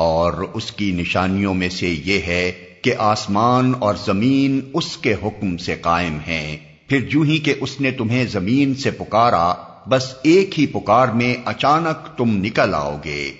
اور اس کی نشانیوں میں سے یہ ہے کہ آسمان اور زمین اس کے حکم سے قائم ہیں۔ پھر جو ہی کہ اس نے تمہیں زمین سے پکارا، بس ایک ہی پکار میں اچانک تم نکل آؤ گے۔